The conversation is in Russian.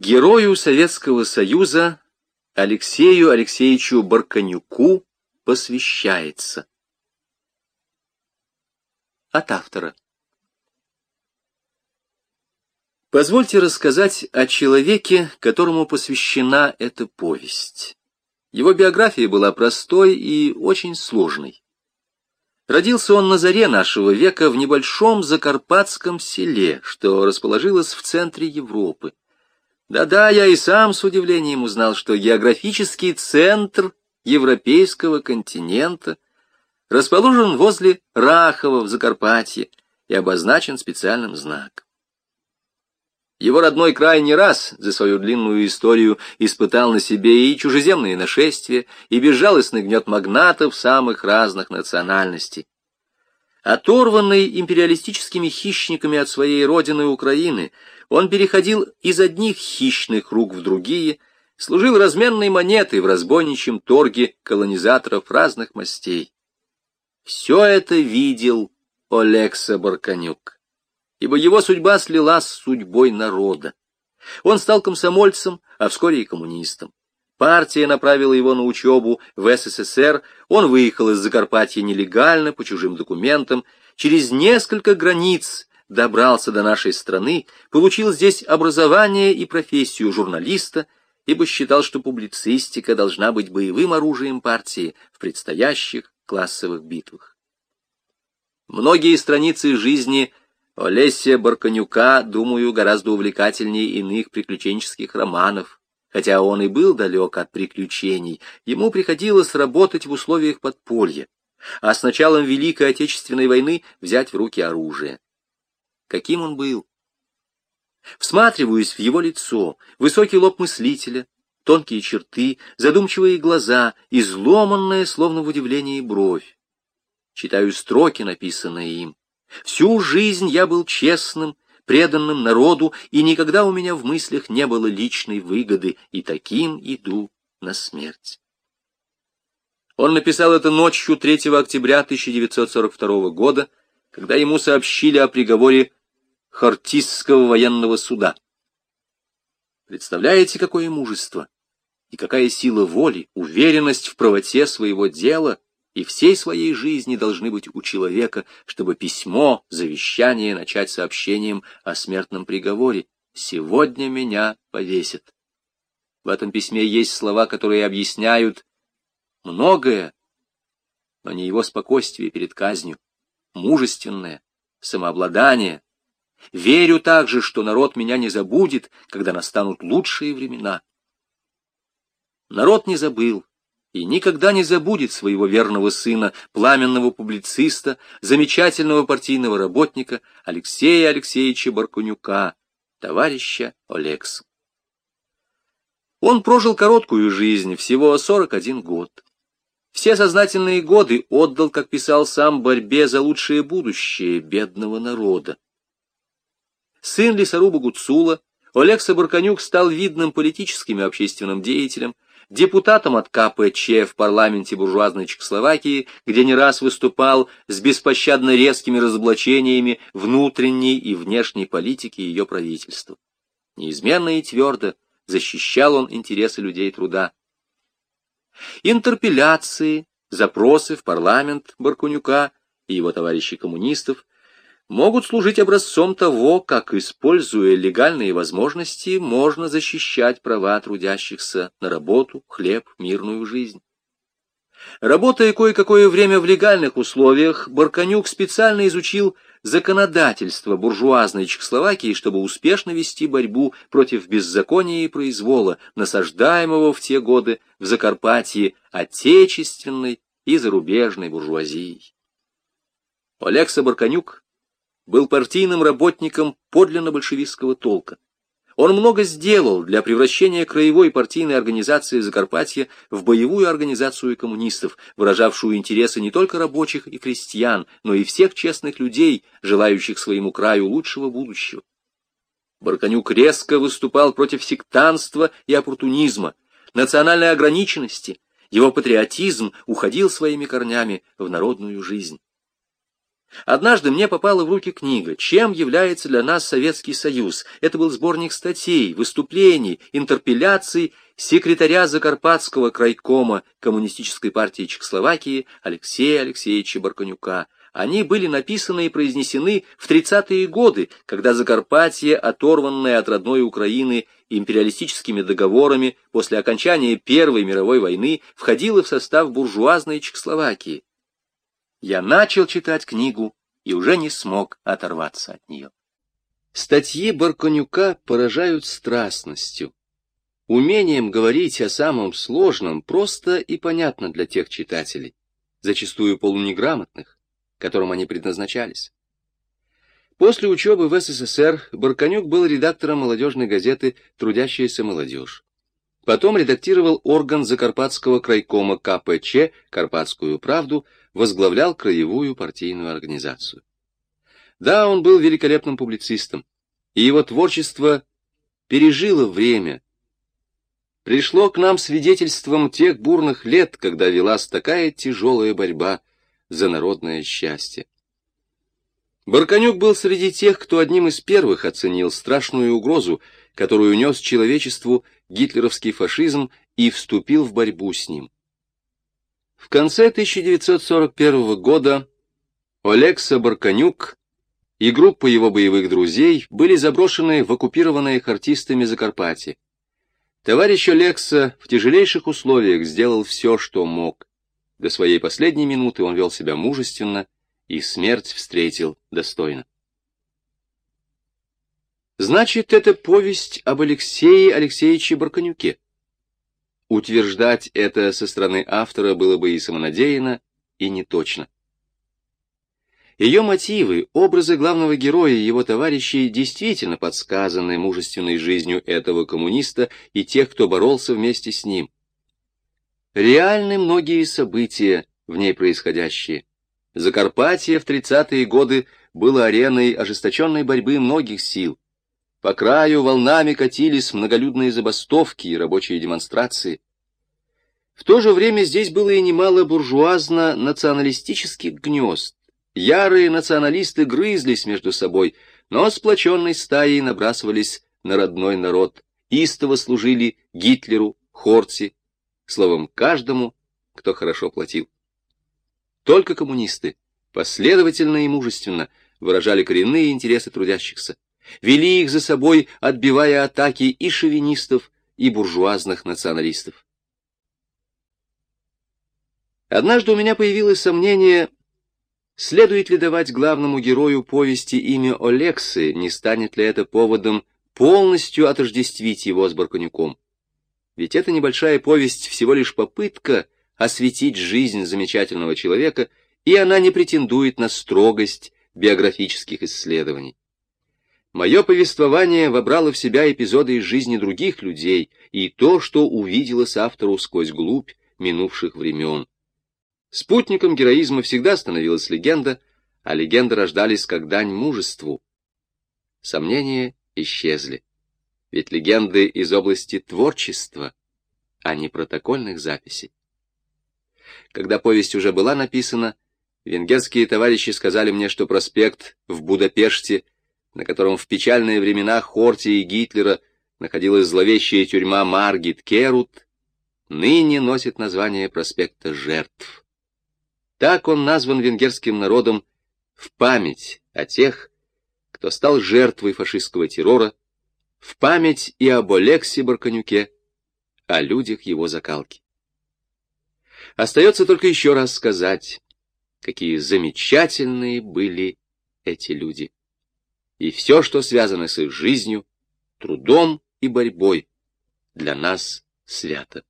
Герою Советского Союза Алексею Алексеевичу Барканюку посвящается. От автора. Позвольте рассказать о человеке, которому посвящена эта повесть. Его биография была простой и очень сложной. Родился он на заре нашего века в небольшом закарпатском селе, что расположилось в центре Европы. Да-да, я и сам с удивлением узнал, что географический центр европейского континента расположен возле Рахова в Закарпатье и обозначен специальным знаком. Его родной край не раз за свою длинную историю испытал на себе и чужеземные нашествия, и безжалостный гнет магнатов самых разных национальностей. Оторванный империалистическими хищниками от своей родины Украины, он переходил из одних хищных рук в другие, служил разменной монетой в разбойничьем торге колонизаторов разных мастей. Все это видел Олекса Барканюк ибо его судьба слилась с судьбой народа. Он стал комсомольцем, а вскоре и коммунистом. Партия направила его на учебу в СССР, он выехал из Закарпатья нелегально, по чужим документам, через несколько границ добрался до нашей страны, получил здесь образование и профессию журналиста, ибо считал, что публицистика должна быть боевым оружием партии в предстоящих классовых битвах. Многие страницы жизни Олеся Барканюка, думаю, гораздо увлекательнее иных приключенческих романов. Хотя он и был далек от приключений, ему приходилось работать в условиях подполья, а с началом Великой Отечественной войны взять в руки оружие. Каким он был? Всматриваюсь в его лицо, высокий лоб мыслителя, тонкие черты, задумчивые глаза, изломанная, словно в удивлении, бровь. Читаю строки, написанные им. Всю жизнь я был честным, преданным народу, и никогда у меня в мыслях не было личной выгоды, и таким иду на смерть. Он написал это ночью 3 октября 1942 года, когда ему сообщили о приговоре Хартистского военного суда. Представляете, какое мужество и какая сила воли, уверенность в правоте своего дела — и всей своей жизни должны быть у человека, чтобы письмо, завещание начать сообщением о смертном приговоре. «Сегодня меня повесят». В этом письме есть слова, которые объясняют многое, но не его спокойствие перед казнью, мужественное, самообладание. Верю также, что народ меня не забудет, когда настанут лучшие времена. Народ не забыл, и никогда не забудет своего верного сына, пламенного публициста, замечательного партийного работника Алексея Алексеевича Баркунюка, товарища Олекс. Он прожил короткую жизнь, всего 41 год. Все сознательные годы отдал, как писал сам, борьбе за лучшее будущее бедного народа. Сын лесоруба Гуцула, Олекса Барканюк стал видным политическим и общественным деятелем, депутатом от КПЧ в парламенте буржуазной Чехословакии, где не раз выступал с беспощадно резкими разоблачениями внутренней и внешней политики ее правительства. Неизменно и твердо защищал он интересы людей труда. Интерпеляции, запросы в парламент Баркунюка и его товарищей коммунистов могут служить образцом того, как, используя легальные возможности, можно защищать права трудящихся на работу, хлеб, мирную жизнь. Работая кое-какое время в легальных условиях, Барканюк специально изучил законодательство буржуазной Чехословакии, чтобы успешно вести борьбу против беззакония и произвола, насаждаемого в те годы в Закарпатье отечественной и зарубежной буржуазией. Олекса Барканюк был партийным работником подлинно большевистского толка. Он много сделал для превращения краевой партийной организации Закарпатья в боевую организацию коммунистов, выражавшую интересы не только рабочих и крестьян, но и всех честных людей, желающих своему краю лучшего будущего. Барканюк резко выступал против сектанства и оппортунизма, национальной ограниченности, его патриотизм уходил своими корнями в народную жизнь. Однажды мне попала в руки книга «Чем является для нас Советский Союз?». Это был сборник статей, выступлений, интерпеляций секретаря Закарпатского крайкома Коммунистической партии Чехословакии Алексея Алексеевича Барканюка. Они были написаны и произнесены в 30-е годы, когда Закарпатье, оторванное от родной Украины империалистическими договорами после окончания Первой мировой войны, входило в состав буржуазной Чехословакии. Я начал читать книгу и уже не смог оторваться от нее. Статьи Барконюка поражают страстностью, умением говорить о самом сложном просто и понятно для тех читателей, зачастую полунеграмотных, которым они предназначались. После учебы в СССР Барканюк был редактором молодежной газеты «Трудящаяся молодежь». Потом редактировал орган Закарпатского крайкома КПЧ «Карпатскую правду», возглавлял краевую партийную организацию. Да, он был великолепным публицистом, и его творчество пережило время. Пришло к нам свидетельством тех бурных лет, когда велась такая тяжелая борьба за народное счастье. Барканюк был среди тех, кто одним из первых оценил страшную угрозу, которую нес человечеству гитлеровский фашизм и вступил в борьбу с ним. В конце 1941 года Олекса Барканюк и группа его боевых друзей были заброшены в оккупированные артистами Закарпатье. Товарищ Олекса в тяжелейших условиях сделал все, что мог. До своей последней минуты он вел себя мужественно и смерть встретил достойно. Значит, это повесть об Алексее Алексеевиче Барканюке. Утверждать это со стороны автора было бы и самонадеянно, и неточно. Ее мотивы, образы главного героя и его товарищей действительно подсказаны мужественной жизнью этого коммуниста и тех, кто боролся вместе с ним. Реальны многие события, в ней происходящие. Закарпатье в 30-е годы было ареной ожесточенной борьбы многих сил. По краю волнами катились многолюдные забастовки и рабочие демонстрации. В то же время здесь было и немало буржуазно-националистических гнезд. Ярые националисты грызлись между собой, но сплоченной стаей набрасывались на родной народ, истово служили Гитлеру, Хорти, словом, каждому, кто хорошо платил. Только коммунисты последовательно и мужественно выражали коренные интересы трудящихся, вели их за собой, отбивая атаки и шовинистов, и буржуазных националистов. Однажды у меня появилось сомнение, следует ли давать главному герою повести имя Олексы, не станет ли это поводом полностью отождествить его с Барканюком. Ведь эта небольшая повесть всего лишь попытка осветить жизнь замечательного человека, и она не претендует на строгость биографических исследований. Мое повествование вобрало в себя эпизоды из жизни других людей и то, что увиделось автору сквозь глубь минувших времен. Спутником героизма всегда становилась легенда, а легенды рождались как дань мужеству. Сомнения исчезли. Ведь легенды из области творчества, а не протокольных записей. Когда повесть уже была написана, венгерские товарищи сказали мне, что проспект в Будапеште, на котором в печальные времена Хорти и Гитлера находилась зловещая тюрьма Маргит Керут, ныне носит название проспекта Жертв. Так он назван венгерским народом в память о тех, кто стал жертвой фашистского террора в память и об Олексе Барканюке, о людях его закалки. Остается только еще раз сказать, какие замечательные были эти люди. И все, что связано с их жизнью, трудом и борьбой, для нас свято.